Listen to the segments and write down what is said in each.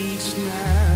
each night.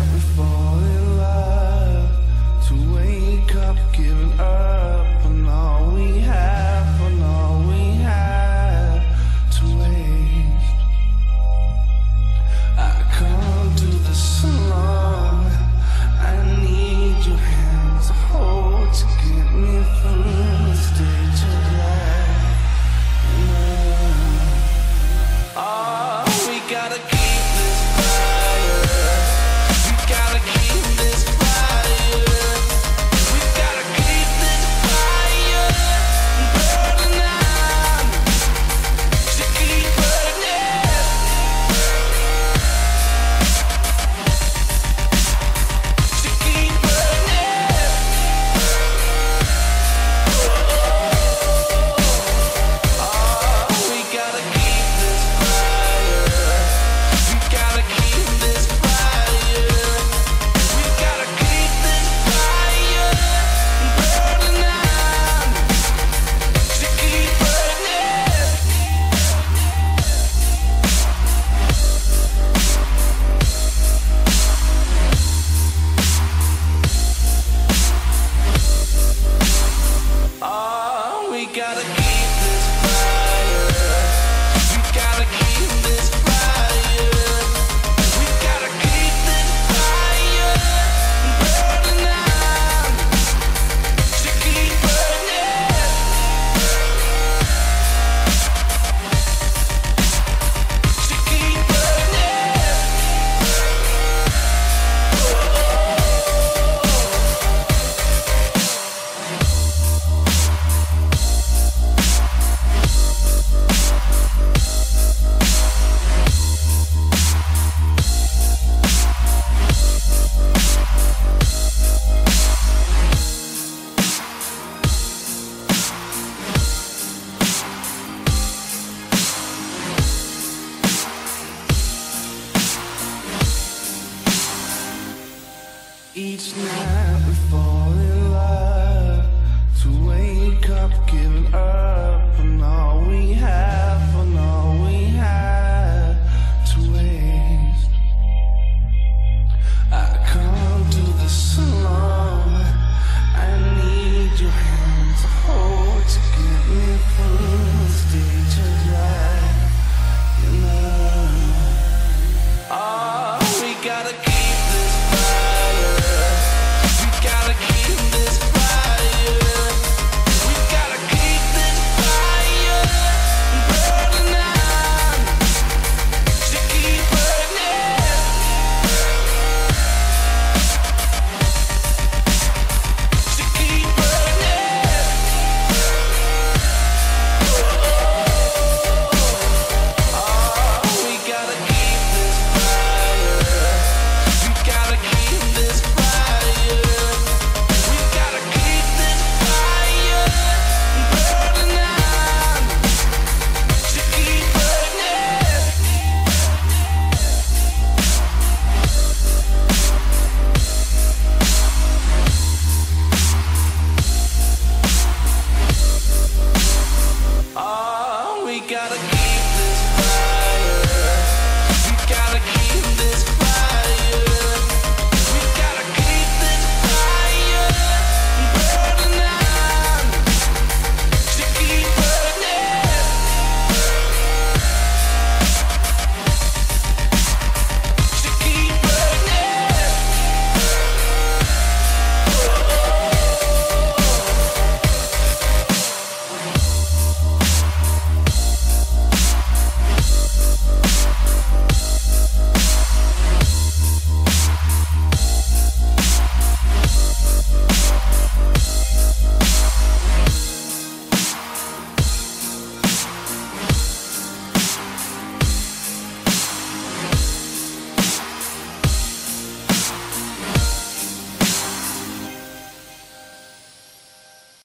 gotta Each night we fall in love To wake up, giving up and all